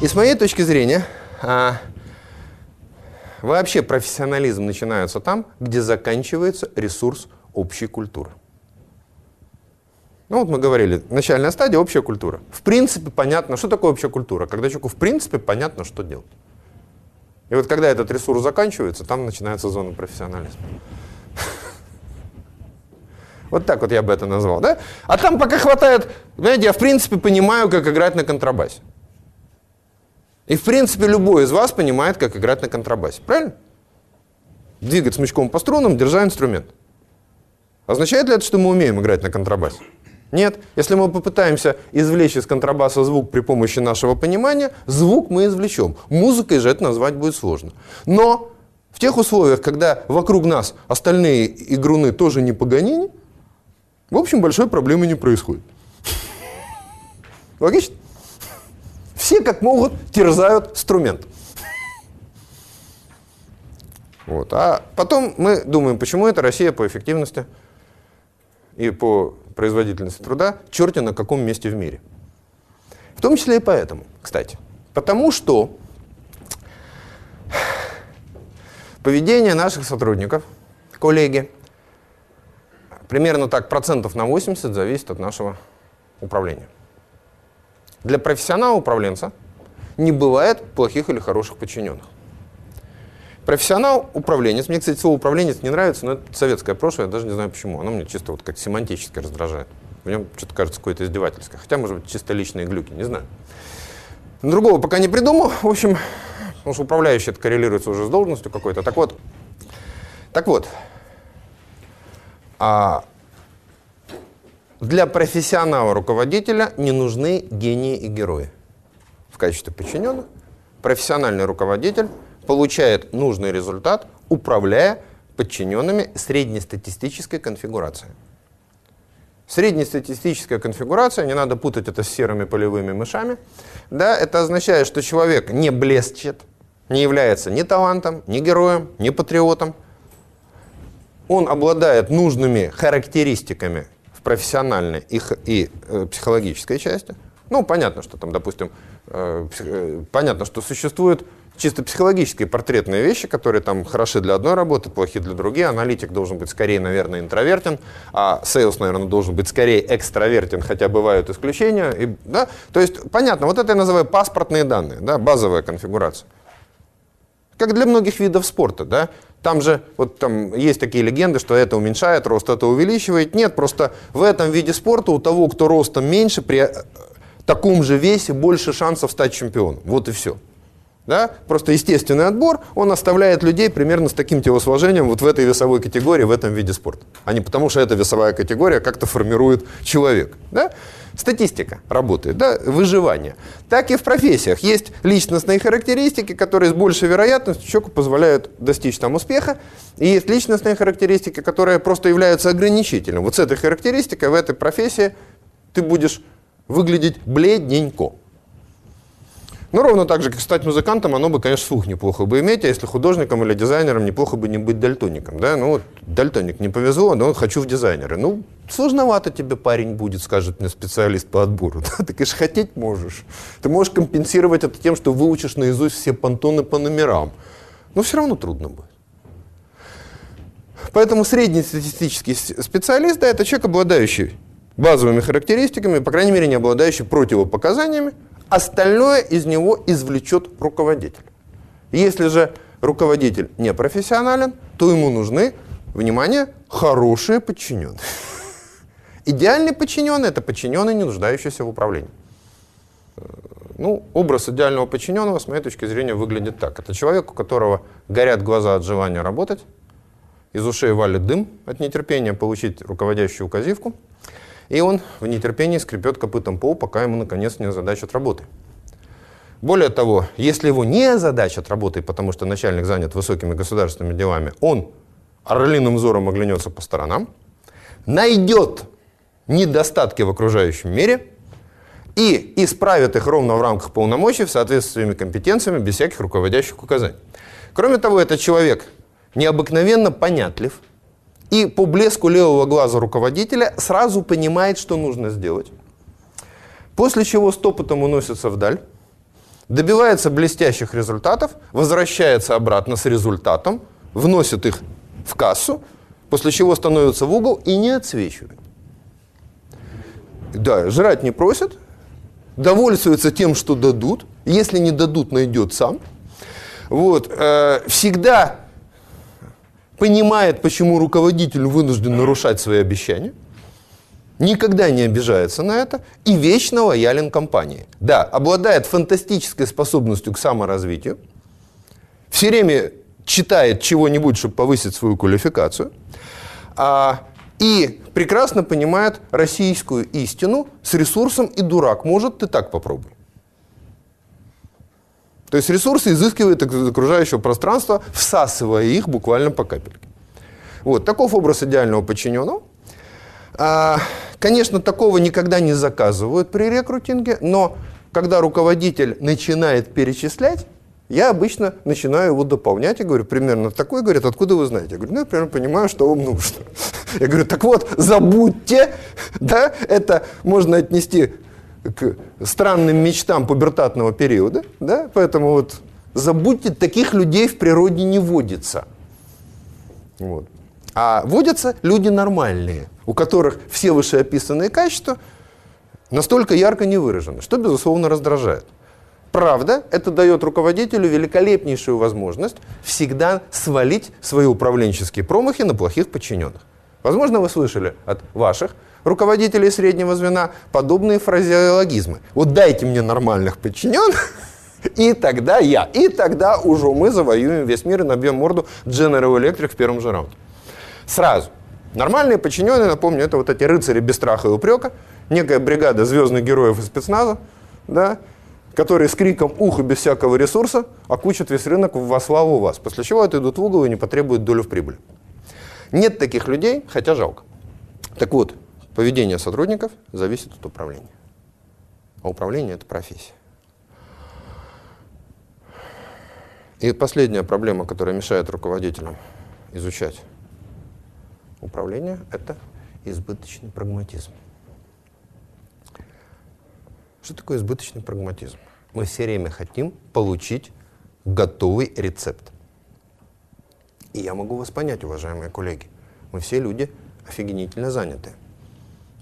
И с моей точки зрения, а, вообще профессионализм начинается там, где заканчивается ресурс общей культуры. Ну вот мы говорили, начальная стадия – общая культура. В принципе понятно, что такое общая культура, когда человеку в принципе понятно, что делать. И вот когда этот ресурс заканчивается, там начинается зона профессионализма. Вот так вот я бы это назвал, да? А там пока хватает, знаете, я в принципе понимаю, как играть на контрабасе. И в принципе любой из вас понимает, как играть на контрабасе, правильно? Двигать смычком по струнам, держа инструмент. Означает ли это, что мы умеем играть на контрабасе? Нет. Если мы попытаемся извлечь из контрабаса звук при помощи нашего понимания, звук мы извлечем. Музыкой же это назвать будет сложно. Но в тех условиях, когда вокруг нас остальные игруны тоже не погонини, в общем, большой проблемы не происходит. Логично? Все как могут терзают инструмент. Вот. А потом мы думаем, почему это Россия по эффективности и по производительности труда черти на каком месте в мире. В том числе и поэтому, кстати. Потому что поведение наших сотрудников, коллеги, примерно так процентов на 80 зависит от нашего управления. Для профессионала-управленца не бывает плохих или хороших подчиненных. Профессионал, управленец. Мне, кстати, слово управленец не нравится, но это советское прошлое, я даже не знаю почему. Оно мне чисто вот как семантически раздражает. В нем что-то кажется какое-то издевательское. Хотя, может быть, чисто личные глюки, не знаю. Другого пока не придумал. В общем, потому что управляющий это коррелируется уже с должностью какой-то. Так вот, так вот, а для профессионала руководителя не нужны гении и герои. В качестве подчиненных профессиональный руководитель получает нужный результат, управляя подчиненными среднестатистической конфигурацией. Среднестатистическая конфигурация, не надо путать это с серыми полевыми мышами, да, это означает, что человек не блестит, не является ни талантом, ни героем, ни патриотом. Он обладает нужными характеристиками профессиональной и, и э, психологической части. Ну, понятно, что там, допустим, э, э, понятно, что существует чисто психологические портретные вещи, которые там хороши для одной работы, плохи для другой. Аналитик должен быть скорее, наверное, интровертен, а sales, наверное, должен быть скорее экстравертен, хотя бывают исключения. И, да? То есть, понятно, вот это я называю паспортные данные, да, базовая конфигурация. Как для многих видов спорта, да. Там же вот там есть такие легенды, что это уменьшает рост, это увеличивает. Нет, просто в этом виде спорта у того, кто ростом меньше, при э, таком же весе больше шансов стать чемпионом. Вот и все. Да? Просто естественный отбор, он оставляет людей примерно с таким телосложением вот в этой весовой категории, в этом виде спорта. А не потому, что эта весовая категория как-то формирует человек. Да? Статистика работает, да? выживание. Так и в профессиях. Есть личностные характеристики, которые с большей вероятностью человеку позволяют достичь там успеха. И есть личностные характеристики, которые просто являются ограничительным. Вот с этой характеристикой в этой профессии ты будешь выглядеть бледненько. Ну, ровно так же, как стать музыкантом, оно бы, конечно, слух неплохо бы иметь, а если художником или дизайнером, неплохо бы не быть дальтоником, да? Ну, вот дальтоник не повезло, но хочу в дизайнеры. Ну, сложновато тебе парень будет, скажет мне специалист по отбору. Да? Ты, конечно, хотеть можешь. Ты можешь компенсировать это тем, что выучишь наизусть все понтоны по номерам. Но все равно трудно будет. Поэтому средний статистический специалист, да, это человек, обладающий базовыми характеристиками, по крайней мере, не обладающий противопоказаниями, Остальное из него извлечет руководитель. Если же руководитель не профессионален, то ему нужны, внимание, хорошие подчиненные. Идеальный подчиненный – это подчиненный, не нуждающийся в управлении. Ну, образ идеального подчиненного, с моей точки зрения, выглядит так. Это человек, у которого горят глаза от желания работать, из ушей валит дым от нетерпения получить руководящую указивку – и он в нетерпении скрипет копытом пол, пока ему наконец не озадачат работы. Более того, если его не озадачат работой, потому что начальник занят высокими государственными делами, он орлиным взором оглянется по сторонам, найдет недостатки в окружающем мире и исправит их ровно в рамках полномочий в соответствии с своими компетенциями, без всяких руководящих указаний. Кроме того, этот человек необыкновенно понятлив, и по блеску левого глаза руководителя сразу понимает, что нужно сделать. После чего стопотом уносится вдаль, добивается блестящих результатов, возвращается обратно с результатом, вносит их в кассу, после чего становится в угол и не отсвечивает. Да, жрать не просят, довольствуется тем, что дадут. Если не дадут, найдет сам. Вот, э, всегда понимает, почему руководитель вынужден нарушать свои обещания. Никогда не обижается на это и вечно лоялен компании. Да, обладает фантастической способностью к саморазвитию. Все время читает чего-нибудь, чтобы повысить свою квалификацию. А, и прекрасно понимает российскую истину с ресурсом и дурак. Может, ты так попробуй. То есть ресурсы изыскивает из окружающего пространства, всасывая их буквально по капельке. Вот, таков образ идеального подчиненного. А, конечно, такого никогда не заказывают при рекрутинге, но когда руководитель начинает перечислять, я обычно начинаю его дополнять и говорю, примерно такой, говорит, откуда вы знаете? Я говорю, ну, я примерно понимаю, что вам нужно. Я говорю, так вот, забудьте, да, это можно отнести к странным мечтам пубертатного периода, да, поэтому вот забудьте, таких людей в природе не водится. Вот. А водятся люди нормальные, у которых все вышеописанные качества настолько ярко не выражены, что, безусловно, раздражает. Правда, это дает руководителю великолепнейшую возможность всегда свалить свои управленческие промахи на плохих подчиненных. Возможно, вы слышали от ваших руководителей среднего звена подобные фразеологизмы. Вот дайте мне нормальных подчиненных, и тогда я, и тогда уже мы завоюем весь мир и набьем морду General Electric в первом же раунде. Сразу. Нормальные подчиненные, напомню, это вот эти рыцари без страха и упрека, некая бригада звездных героев из спецназа, да, которые с криком «ух» и без всякого ресурса окучат весь рынок во славу вас, после чего отойдут в угол и не потребуют долю в прибыли. Нет таких людей, хотя жалко. Так вот, поведение сотрудников зависит от управления. А управление – это профессия. И последняя проблема, которая мешает руководителям изучать управление, это избыточный прагматизм. Что такое избыточный прагматизм? Мы все время хотим получить готовый рецепт. И я могу вас понять, уважаемые коллеги. Мы все люди офигенительно заняты.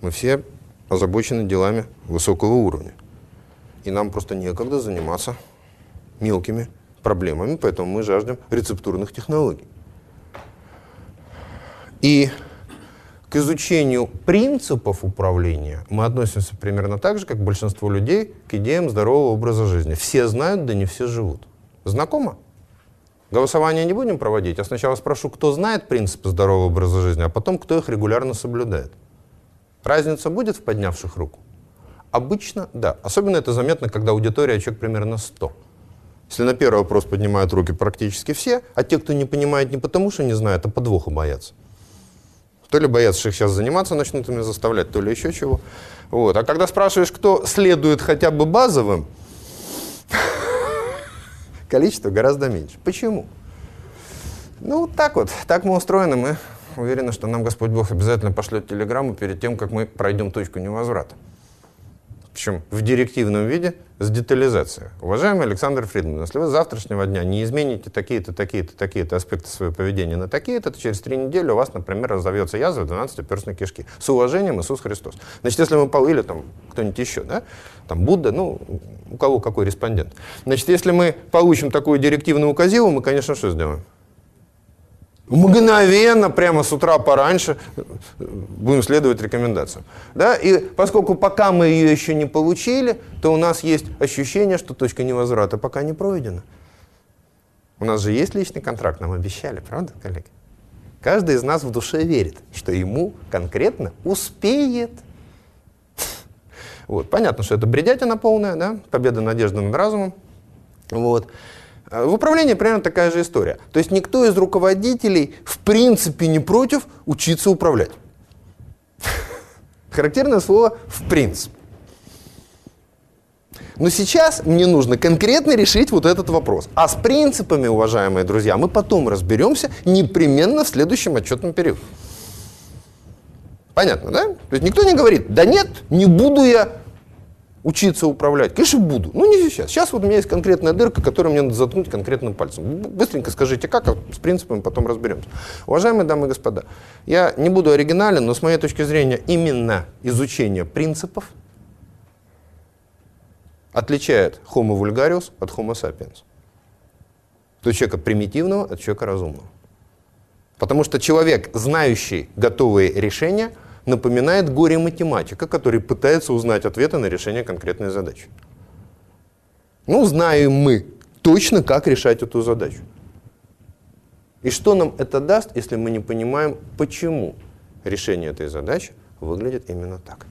Мы все озабочены делами высокого уровня. И нам просто некогда заниматься мелкими проблемами, поэтому мы жаждем рецептурных технологий. И к изучению принципов управления мы относимся примерно так же, как большинство людей к идеям здорового образа жизни. Все знают, да не все живут. Знакомо? Голосование не будем проводить, я сначала спрошу, кто знает принципы здорового образа жизни, а потом, кто их регулярно соблюдает. Разница будет в поднявших руку? Обычно да. Особенно это заметно, когда аудитория человек примерно 100. Если на первый вопрос поднимают руки практически все, а те, кто не понимает не потому, что не знают, а подвоха боятся. То ли боятся, что их сейчас заниматься начнут ими заставлять, то ли еще чего. Вот. А когда спрашиваешь, кто следует хотя бы базовым, количество гораздо меньше. Почему? Ну, так вот. Так мы устроены. Мы уверены, что нам Господь Бог обязательно пошлет телеграмму перед тем, как мы пройдем точку невозврата причем в директивном виде, с детализацией. Уважаемый Александр Фридман, если вы с завтрашнего дня не измените такие-то, такие-то, такие-то аспекты своего поведения на такие-то, то через три недели у вас, например, разовьется язва 12-перстной кишки. С уважением Иисус Христос. Значит, если мы, или там кто-нибудь еще, да, там Будда, ну, у кого какой респондент. Значит, если мы получим такую директивную указиву, мы, конечно, что сделаем? Мгновенно, прямо с утра пораньше будем следовать рекомендациям. Да? И поскольку пока мы ее еще не получили, то у нас есть ощущение, что точка невозврата пока не пройдена. У нас же есть личный контракт, нам обещали, правда, коллеги? Каждый из нас в душе верит, что ему конкретно успеет. Вот. Понятно, что это бредятина полная, да? победа надежды над разумом. Вот. В управлении примерно такая же история. То есть никто из руководителей в принципе не против учиться управлять. Характерное слово «в принципе». Но сейчас мне нужно конкретно решить вот этот вопрос. А с принципами, уважаемые друзья, мы потом разберемся непременно в следующем отчетном периоде. Понятно, да? То есть никто не говорит, да нет, не буду я учиться управлять? Конечно, буду. Ну, не сейчас. Сейчас вот у меня есть конкретная дырка, которую мне надо заткнуть конкретным пальцем. Быстренько скажите, как, а с принципами потом разберемся. Уважаемые дамы и господа, я не буду оригинален, но с моей точки зрения именно изучение принципов отличает Homo vulgarius от Homo sapiens. То есть человека примитивного от человека разумного. Потому что человек, знающий готовые решения – напоминает горе-математика, который пытается узнать ответы на решение конкретной задачи. Ну, знаем мы точно, как решать эту задачу. И что нам это даст, если мы не понимаем, почему решение этой задачи выглядит именно так?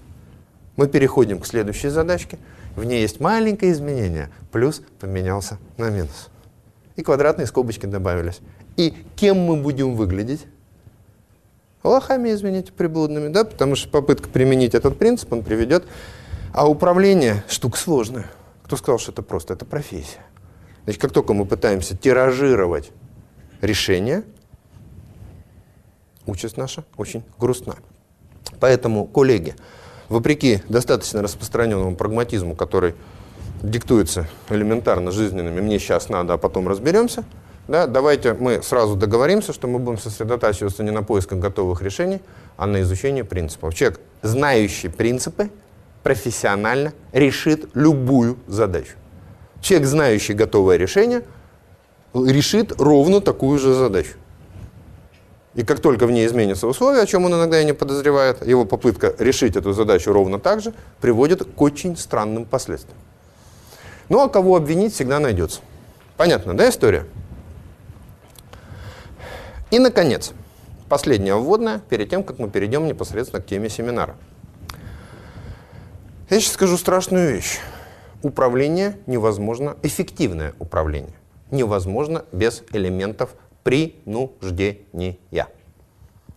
Мы переходим к следующей задачке. В ней есть маленькое изменение. Плюс поменялся на минус. И квадратные скобочки добавились. И кем мы будем выглядеть? Лохами, извините, приблудными, да, потому что попытка применить этот принцип, он приведет. А управление – штука сложная. Кто сказал, что это просто? Это профессия. Значит, как только мы пытаемся тиражировать решение, участь наша очень грустна. Поэтому, коллеги, вопреки достаточно распространенному прагматизму, который диктуется элементарно жизненными, мне сейчас надо, а потом разберемся – да, давайте мы сразу договоримся, что мы будем сосредотачиваться не на поисках готовых решений, а на изучении принципов. Человек, знающий принципы, профессионально решит любую задачу. Человек, знающий готовое решение, решит ровно такую же задачу. И как только в ней изменятся условия, о чем он иногда и не подозревает, его попытка решить эту задачу ровно так же приводит к очень странным последствиям. Ну а кого обвинить всегда найдется. Понятно, да, история? И, наконец, последняя вводная, перед тем, как мы перейдем непосредственно к теме семинара. Я сейчас скажу страшную вещь. Управление невозможно, эффективное управление невозможно без элементов принуждения.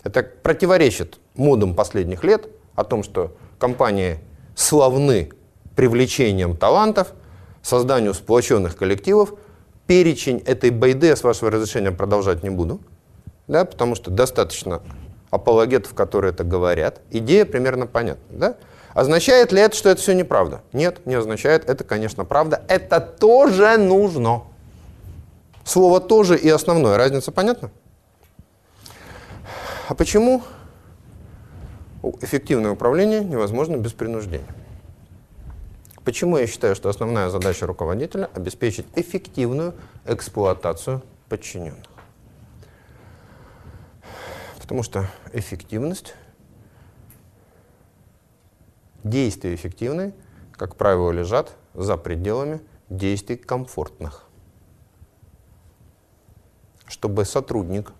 Это противоречит модам последних лет о том, что компании славны привлечением талантов, созданию сплоченных коллективов. Перечень этой байды, с вашего разрешения продолжать не буду – да, потому что достаточно апологетов, которые это говорят. Идея примерно понятна. Да? Означает ли это, что это все неправда? Нет, не означает. Это, конечно, правда. Это тоже нужно. Слово «тоже» и основное. Разница понятна? А почему эффективное управление невозможно без принуждения? Почему я считаю, что основная задача руководителя – обеспечить эффективную эксплуатацию подчиненных? Потому что эффективность, действия эффективные, как правило, лежат за пределами действий комфортных. Чтобы сотрудник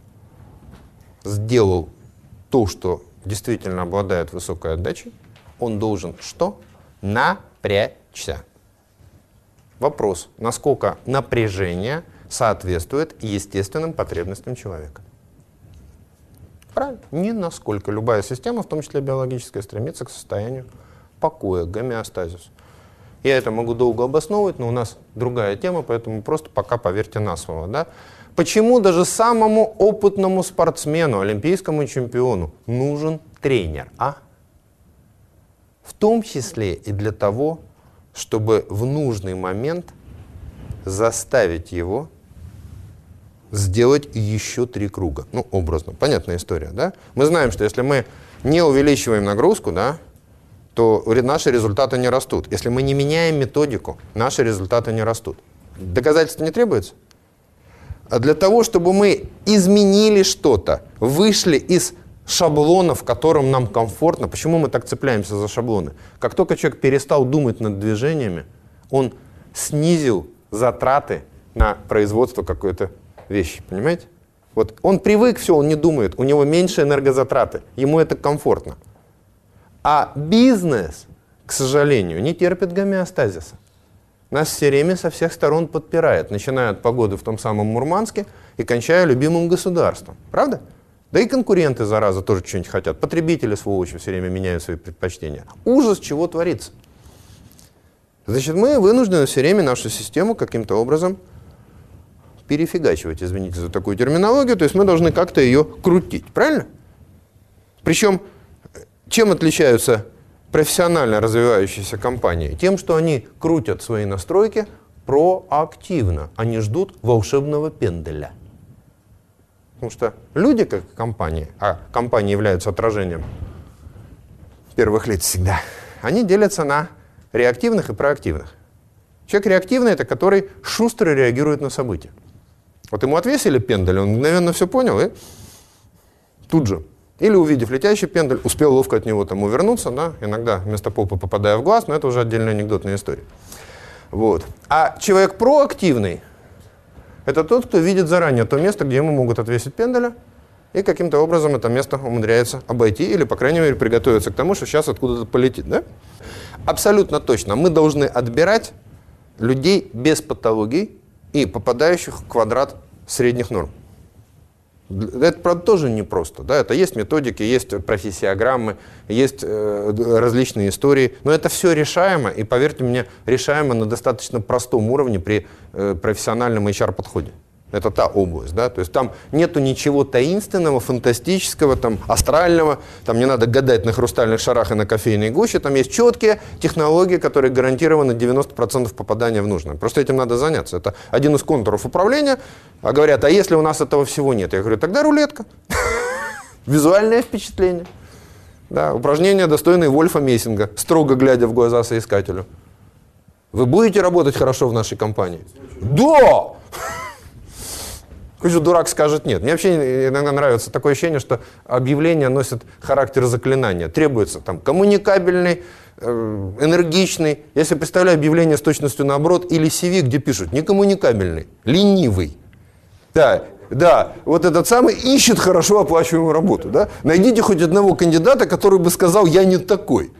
сделал то, что действительно обладает высокой отдачей, он должен что? Напрячься. Вопрос, насколько напряжение соответствует естественным потребностям человека. Правильно? Ни насколько. Любая система, в том числе биологическая, стремится к состоянию покоя, гомеостазису. Я это могу долго обосновывать, но у нас другая тема, поэтому просто пока поверьте на слово. Да? Почему даже самому опытному спортсмену, олимпийскому чемпиону нужен тренер? А? В том числе и для того, чтобы в нужный момент заставить его сделать еще три круга. Ну, образно. Понятная история, да? Мы знаем, что если мы не увеличиваем нагрузку, да, то наши результаты не растут. Если мы не меняем методику, наши результаты не растут. Доказательства не требуется? А для того, чтобы мы изменили что-то, вышли из шаблона, в котором нам комфортно. Почему мы так цепляемся за шаблоны? Как только человек перестал думать над движениями, он снизил затраты на производство какой-то вещи, понимаете? Вот он привык, все, он не думает, у него меньше энергозатраты, ему это комфортно. А бизнес, к сожалению, не терпит гомеостазиса. Нас все время со всех сторон подпирает, начиная от погоды в том самом Мурманске и кончая любимым государством. Правда? Да и конкуренты, зараза, тоже что-нибудь хотят. Потребители, сволочи, все время меняют свои предпочтения. Ужас, чего творится. Значит, мы вынуждены все время нашу систему каким-то образом перефигачивать, извините за такую терминологию, то есть мы должны как-то ее крутить, правильно? Причем, чем отличаются профессионально развивающиеся компании? Тем, что они крутят свои настройки проактивно. Они ждут волшебного пенделя. Потому что люди, как компании, а компании являются отражением первых лиц всегда, они делятся на реактивных и проактивных. Человек реактивный – это который шустро реагирует на события. Вот ему отвесили пендель, он мгновенно все понял и тут же. Или, увидев летящий пендель, успел ловко от него там увернуться, да, иногда вместо попы попадая в глаз, но это уже отдельная анекдотная история. Вот. А человек проактивный – это тот, кто видит заранее то место, где ему могут отвесить пенделя, и каким-то образом это место умудряется обойти или, по крайней мере, приготовиться к тому, что сейчас откуда-то полетит. Да? Абсолютно точно. Мы должны отбирать людей без патологий и попадающих в квадрат средних норм. Это, правда, тоже непросто. Да? Это есть методики, есть профессиограммы, есть э, различные истории. Но это все решаемо, и, поверьте мне, решаемо на достаточно простом уровне при э, профессиональном HR-подходе. Это та область, да, то есть там нету ничего таинственного, фантастического, там, астрального, там не надо гадать на хрустальных шарах и на кофейной гуще, там есть четкие технологии, которые гарантированы 90% попадания в нужное. Просто этим надо заняться. Это один из контуров управления. А говорят, а если у нас этого всего нет? Я говорю, тогда рулетка. Визуальное впечатление. Да, упражнение, достойное Вольфа Мессинга, строго глядя в глаза соискателю. Вы будете работать хорошо в нашей компании? Да! Какой же дурак скажет нет. Мне вообще иногда нравится такое ощущение, что объявления носят характер заклинания. Требуется там коммуникабельный, э, энергичный. Если представляю объявление с точностью наоборот, или CV, где пишут некоммуникабельный, ленивый. Да, да, вот этот самый ищет хорошо оплачиваемую работу. Да? Найдите хоть одного кандидата, который бы сказал, я не такой.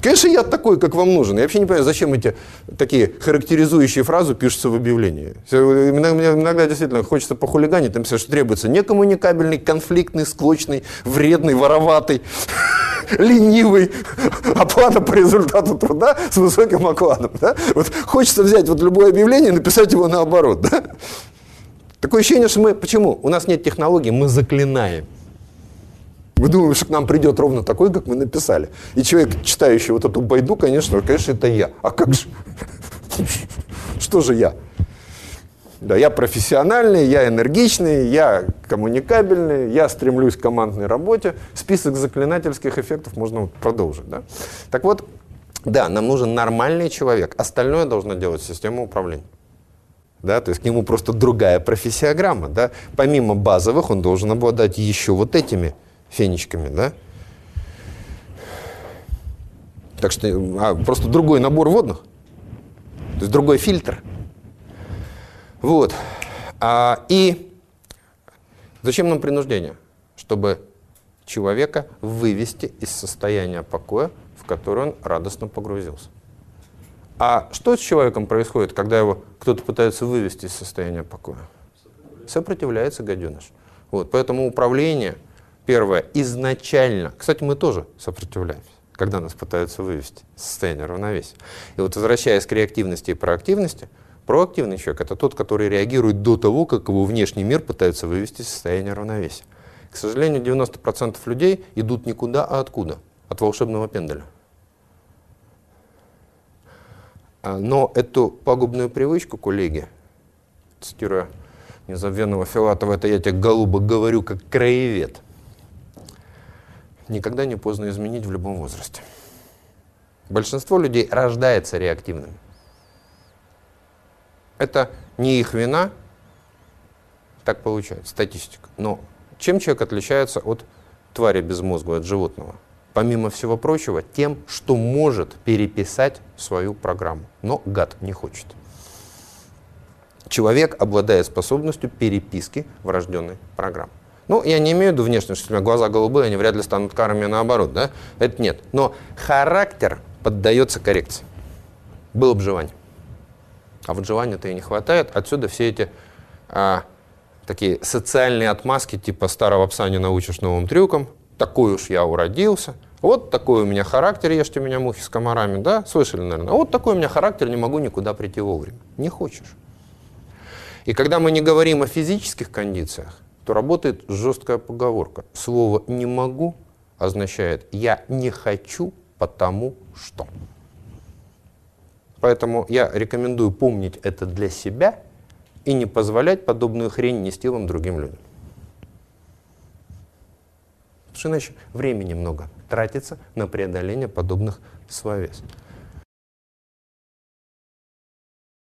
Конечно, я такой, как вам нужен. Я вообще не понимаю, зачем эти такие характеризующие фразы пишутся в объявлении. Иногда, иногда действительно хочется похулиганить, написать, что требуется некоммуникабельный, конфликтный, склочный, вредный, вороватый, ленивый, оплата по результату труда с высоким окладом. Да? Вот хочется взять вот любое объявление и написать его наоборот. Да? Такое ощущение, что мы... Почему? У нас нет технологий, мы заклинаем. Мы думаем, что к нам придет ровно такой, как мы написали. И человек, читающий вот эту байду, конечно, конечно, это я. А как же? Что же я? Да, я профессиональный, я энергичный, я коммуникабельный, я стремлюсь к командной работе. Список заклинательских эффектов можно продолжить. Да? Так вот, да, нам нужен нормальный человек. Остальное должна делать система управления. Да, то есть к нему просто другая профессиограмма. Да? Помимо базовых он должен обладать еще вот этими фенечками, да? Так что а, просто другой набор водных, то есть другой фильтр. Вот. А, и зачем нам принуждение? Чтобы человека вывести из состояния покоя, в которое он радостно погрузился. А что с человеком происходит, когда его кто-то пытается вывести из состояния покоя? Сопротивляется гаденыш. Вот, поэтому управление – Первое, изначально, кстати, мы тоже сопротивляемся, когда нас пытаются вывести из состояния равновесия. И вот возвращаясь к реактивности и проактивности, проактивный человек – это тот, который реагирует до того, как его внешний мир пытается вывести из состояния равновесия. К сожалению, 90% людей идут никуда, а откуда? От волшебного пенделя. А, но эту пагубную привычку, коллеги, цитируя незабвенного Филатова, это я тебе, голубо, говорю, как краевед – никогда не поздно изменить в любом возрасте. Большинство людей рождается реактивным. Это не их вина, так получается, статистика. Но чем человек отличается от твари без мозга, от животного? Помимо всего прочего, тем, что может переписать свою программу, но гад не хочет. Человек обладает способностью переписки врожденной программы. Ну, я не имею в виду внешне, что у меня глаза голубые, они вряд ли станут карами наоборот, да? Это нет. Но характер поддается коррекции. Было бы желание. А вот желания-то и не хватает. Отсюда все эти а, такие социальные отмазки, типа старого пса не научишь новым трюкам, такой уж я уродился, вот такой у меня характер, ешьте меня мухи с комарами, да? Слышали, наверное? А вот такой у меня характер, не могу никуда прийти вовремя. Не хочешь. И когда мы не говорим о физических кондициях, то работает жесткая поговорка. Слово «не могу» означает «я не хочу потому что. Поэтому я рекомендую помнить это для себя и не позволять подобную хрень нести вам другим людям. Потому что иначе времени много тратится на преодоление подобных словес.